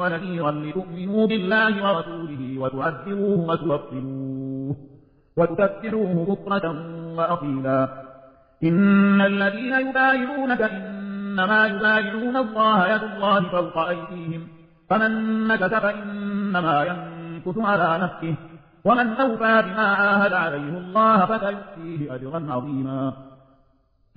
ونذيرا لتؤمنوا بالله ورسوله وتعذروه وتوقروه وتكبروه بكرة وأصيلا. إن الذين يبايعونك إنما يبايعون الله يد الله فوق أيديهم. فمن نكث فإنما ينكث على نفسه. ومن أوفى بما عاهد عليه الله فسيؤتيه أجرا عظيما.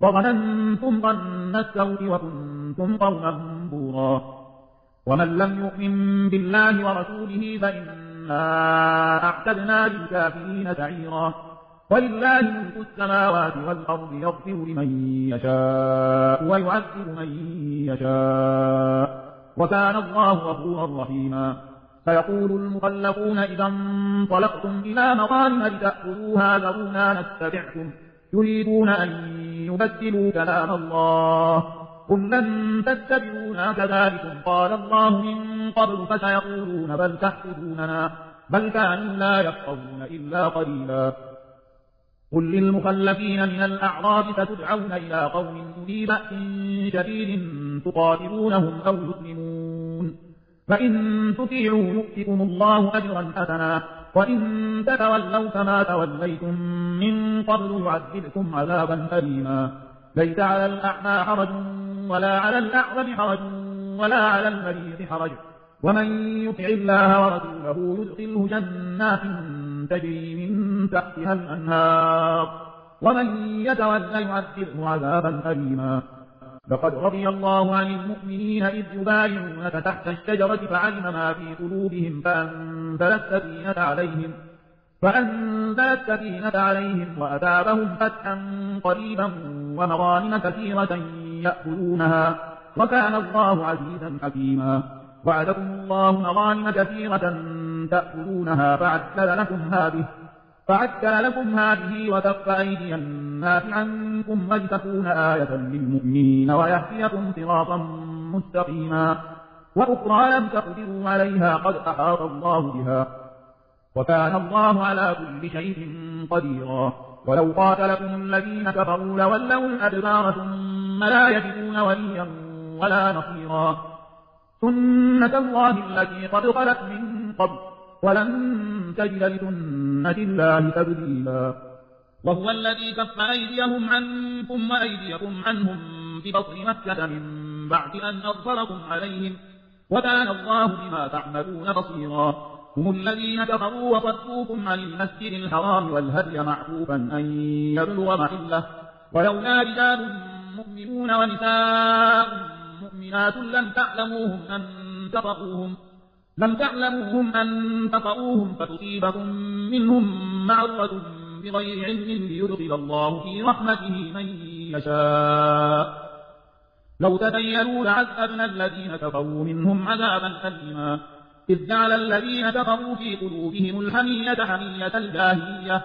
وظننتم ظن السوء وكنتم قوما بورا. ومن لم يؤمن بالله ورسوله فإنا أعتدنا للكافرين سعيرا. ولله ملك السماوات والأرض يغفر لمن يشاء ويعذب من يشاء. وكان الله غفورا رحيما. فيقول المخلفون إذا انطلقتم إلى مغانم لتأخذوها ذرونا نتبعكم. يريدون أن يبدلوا كلام الله قل لن تتبعونا كذلكم قال الله من قبل فسيقولون بل تحسدوننا بل كانوا لا يفقهون إلا قليلا قل للمخلفين من الأعراب ستدعون إلى قوم أولي بأس شديد تقاتلونهم أو يسلمون فإن تطيعوا يؤتكم الله أجرا حسنا وإن تتولوا كما توليتم من قبل يعذبكم عذابا أليما ليس على الأعمى حرج ولا على الأعرج حرج ولا على المريض حرج ومن يطع الله ورسوله يدخله جنات تجري من تحتها الأنهار ومن يتولى يعذبه عذابا أليما لقد رضي الله عن المؤمنين إذ يبايعونك تحت الشجرة فعلم ما في قلوبهم فأنزل السكينة عليهم فأنزل السكينة عليهم وأتابهم فتحا قريبا ومغانم كثيرة يأكلونها وكان الله عزيزا حكيما. وعدكم الله مغانم كثيرة تأكلونها فعجل لكم هذه فعجل لكم هذه وكف أيدي الناس عنكم ولتكون آية للمؤمنين ويهديكم صراطا مستقيما وأخرى لم تقدروا عليها قد أحاط الله بها وكان الله على كل شيء قديرا ولو قاتلكم الذين كفروا لولوا الأدبار ثم لا يجدون وليا ولا نصيرا سنة الله التي قد خلت من قبل ولن تجد لسنة الله تبديلا. وهو الذي كف أيديهم عنكم وأيديكم عنهم ببطن مكة من بعد أن أظهركم عليهم. وكان الله بما تعملون بصيرا. هم الذين كفروا وصدوكم عن المسجد الحرام والهدي معروفا أن يبلغ محله. ولولا رجال مؤمنون ونساء مؤمنات لم تعلموهم أن تطقوهم لم تعلموهم أن تطؤوهم فتصيبكم منهم معرة بغير علم ليدخل الله في رحمته من يشاء. لو تبينوا لعذبنا الذين كفروا منهم عذابا أليما. إذ جعل الذين كفروا في قلوبهم الحمية حمية الجاهلية.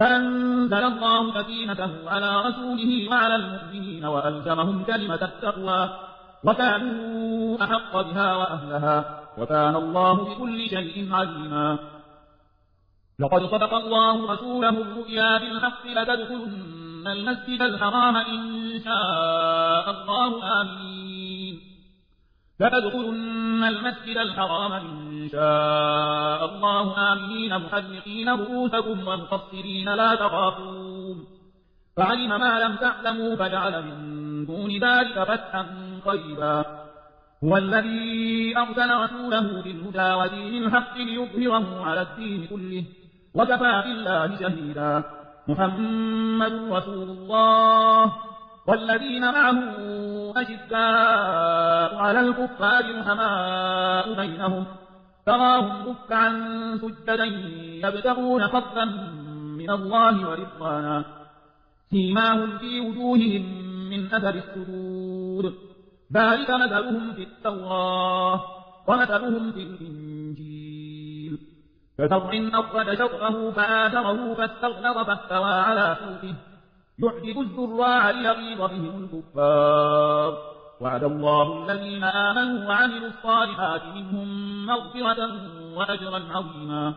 فأنزل الله سكينته على رسوله وعلى المؤمنين وألزمهم كلمة التقوى. وكانوا أحق بها وأهلها. وكان الله بكل شيء عليما. لقد صدق الله رسوله الرؤيا بالحق لتدخلن المسجد الحرام إن شاء الله. آمين. لتدخلن المسجد الحرام إن شاء الله. آمين. محلقين رؤوسكم ومقصرين لا تخافون. فعلم ما لم تعلموا فجعل من دون ذلك فتحا قريبا هو الذي أرسل رسوله بالهدى ودين الحق ليظهره على الدين كله وكفى بالله شهيدا. محمد رسول الله. والذين معه أشداء على الكفار رحماء بينهم. تراهم ركعا سجدا يبتغون فضلا من الله ورضوانا. سيماهم في وجوههم من أثر السجود. ذلك مثلهم في التوراة ومثلهم في الإنجيل. كزرع أخرج شطره فآثره فاستغلظ فاستوى على سوقه يعجب الزراع ليغيظ بهم الكفار. وعد الله الذين آمنوا وعملوا الصالحات منهم مغفرة وأجرا عظيما.